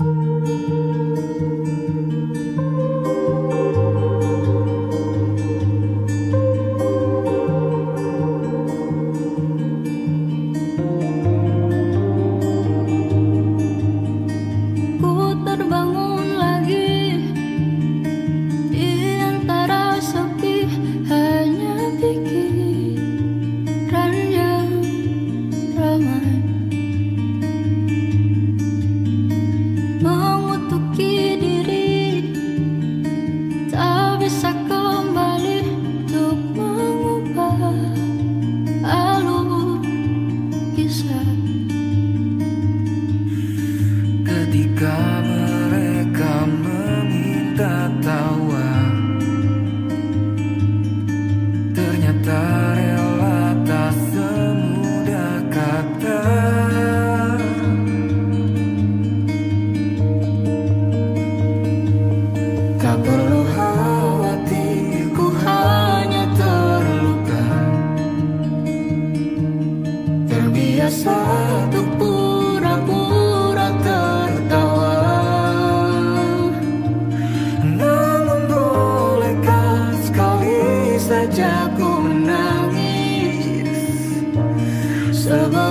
Música bisa kembali untuk mengubah alur kisah. biasa untuk pura-pura tertawa. Namun bolehkah sekali saja ku menangis? Sebab